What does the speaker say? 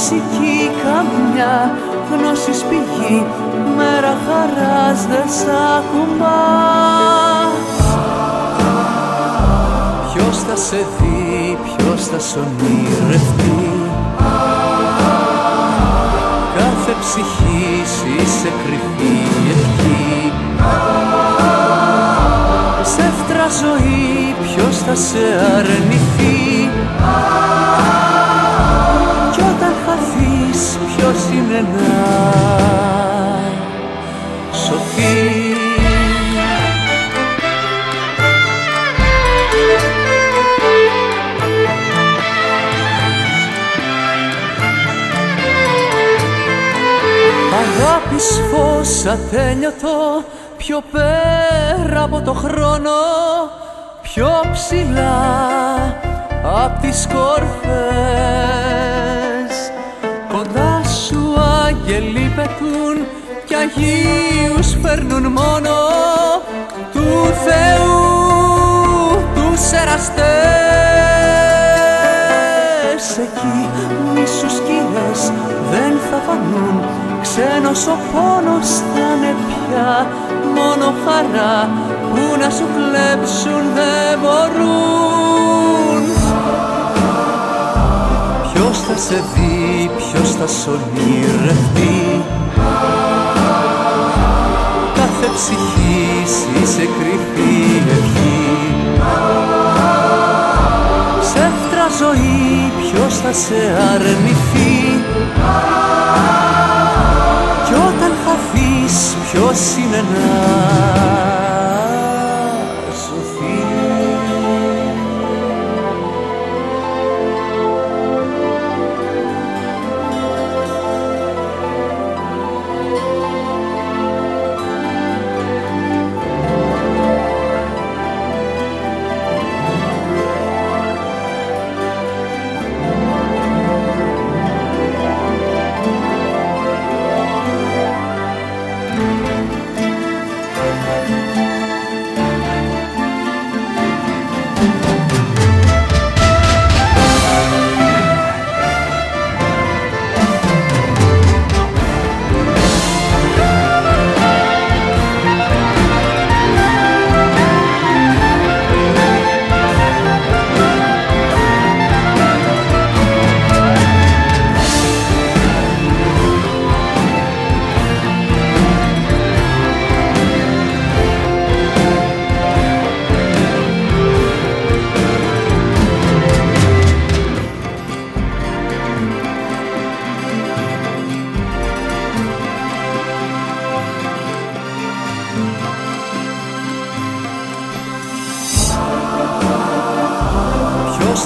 μουσική Καμιά γνώσης πηγή, μέρα χαράς δεν σ' ακουμπά. Ποιος θα σε δει, ποιος θα σ' ονειρευτεί κάθε ψυχή είσαι κρυφή ευχή. Ψεύτρα ζωή ποιος θα σε αρνηθεί ποιος είναι να σωθεί αγάπης φως ατέλειωτο πιο πέρα από το χρόνο πιο ψηλά απ' τις κορφές κοντά σου άγγελοι πετούν κι Αγίους φέρνουν μόνο του Θεού τους εραστές. Εκεί μη σκηνές δεν θα φανούν Ξένος ο πόνος θα είναι πια. Μόνο χαρά που να σου κλέψουν δεν μπορούν. Ποιος θα σε δει, ποιος θα σ' ονειρευτεί Κάθε ψυχή είσαι κρυφή ευχή. Ψεύτρα ζωή, ποιος θα σε αρνηθεί. Κι όταν χαθείς ποιος είναι να